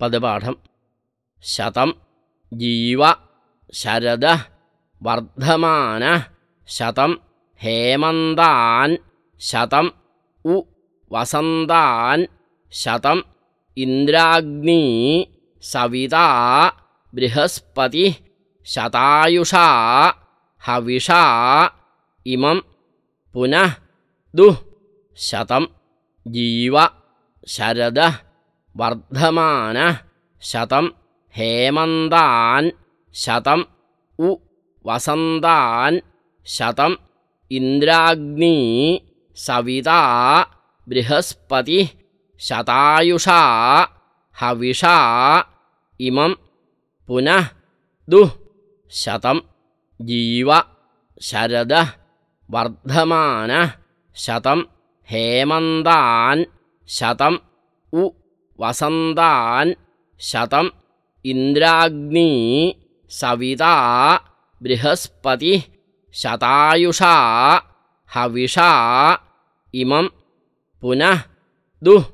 പദപാഠം. ശതം ജീവ ശരദ വർദ്ധമാന. ശതം ഹേമന്താൻ. ശതം ഉ വസന്താൻ. ശതം ഇന്ദ്രാഗ്നി. സവിതാ ബൃഹസ്പതി. ശതായുഷാ ഹവിഷാ ഇമം പുനഃ ദു. ശതം ജീവ ശരദ വർദ്ധമാന ശതം ഹേമന്താൻ ശതം ഉ വസന്താൻ ശതം ഇന്ദ്രാഗ്നി സവിതാ ബൃഹസ്പതി ശതായുഷാ ഹവിഷാ ഇമം പുനഃ ദു ശതം ജീവ ശരദ വർദ്ധമാന ശതം ഹേമന്താൻ ശതം ഉ वसन्तान् शतम् इन्द्राग्नी सविता बृहस्पतिः शतायुषा हविषा इमं पुनः दुः